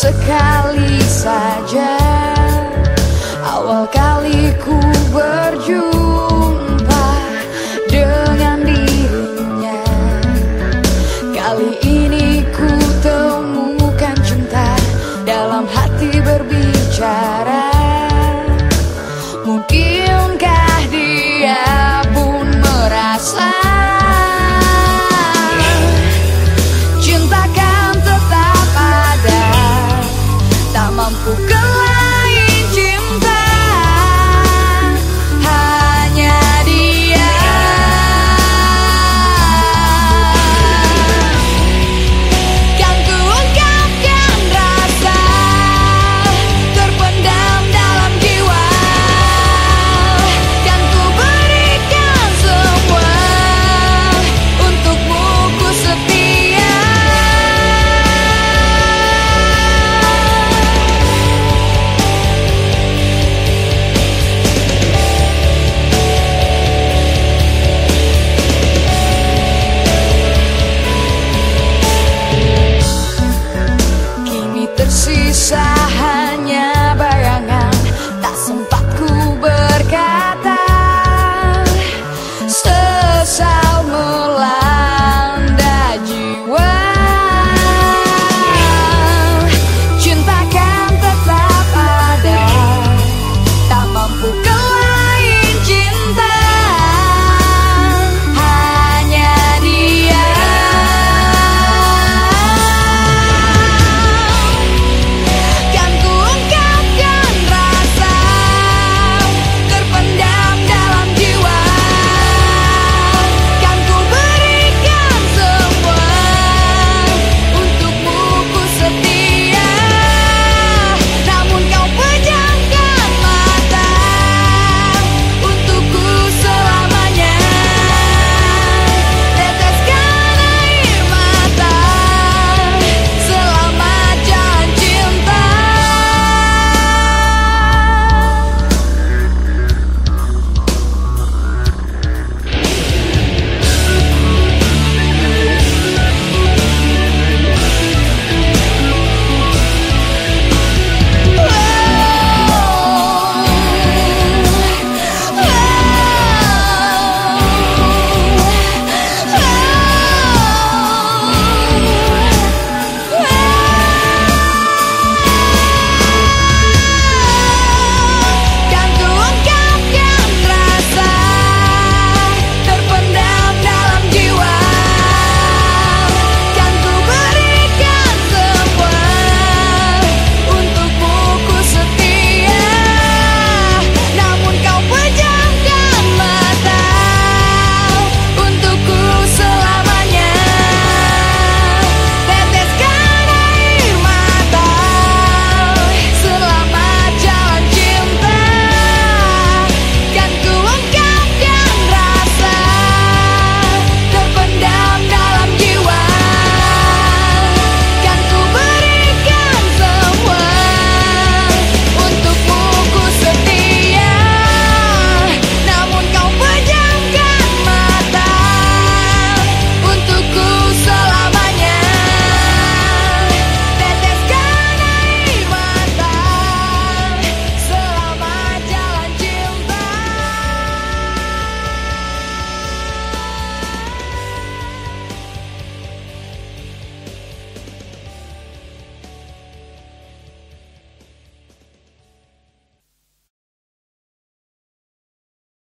sekali saja. Awal kali ku berjumpa dengan dirinya. Kali ini